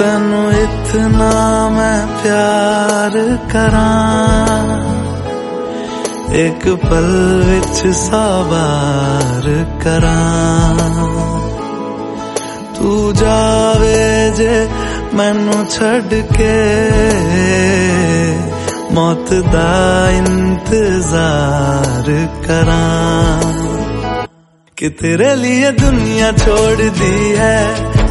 तेनू इतना मैं प्यार करा। एक पल विच साबार करा। तू जावे जे मैनू के। मौत दा इंतज़ार करा। कि तेरे लिए दुनिया छोड़ दी है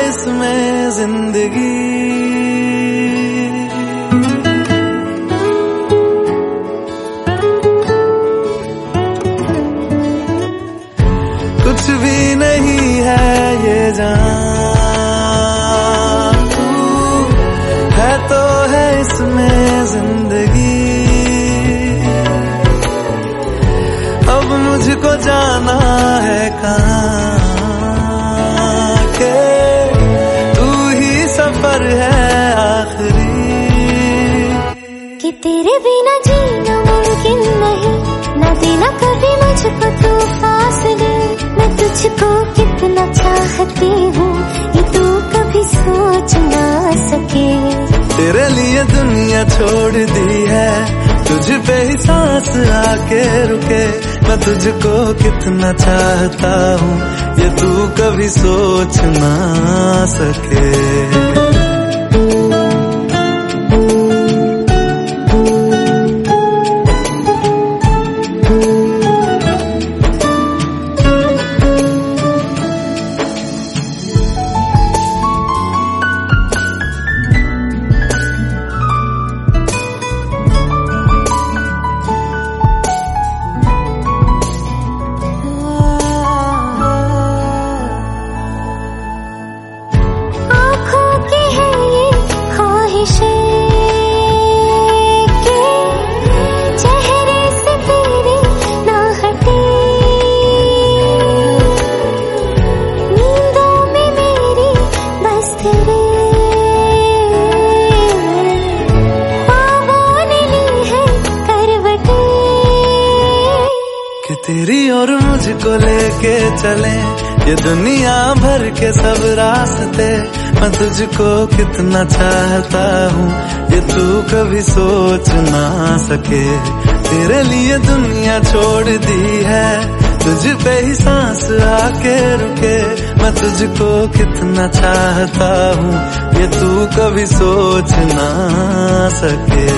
इसमें ज़िंदगी। कुछ भी नहीं है ये जान। है तो है इसमें ज़िंदगी। अब मुझको जाना है कहाँ? कि तेरे बिना जीना मुमकिन नहीं। न देना कभी मुझको तू फासले मैं तुझको कितना चाहती हूँ ये तू कभी सोच ना सके। तेरे लिए दुनिया छोड़ दी है। तुझ पे ही सांस आके रुके। मैं तुझको कितना चाहता हूँ ये तू कभी सोच ना सके। तेरी और मुझको लेके चले। ये दुनिया भर के सब रास्ते, मैं तुझको कितना चाहता हूँ, ये तू कभी सोच ना सके। तेरे लिए दुनिया छोड़ दी है, तुझ पे ही सांस आके रुके। मैं तुझको कितना चाहता हूँ, ये तू कभी सोच ना सके।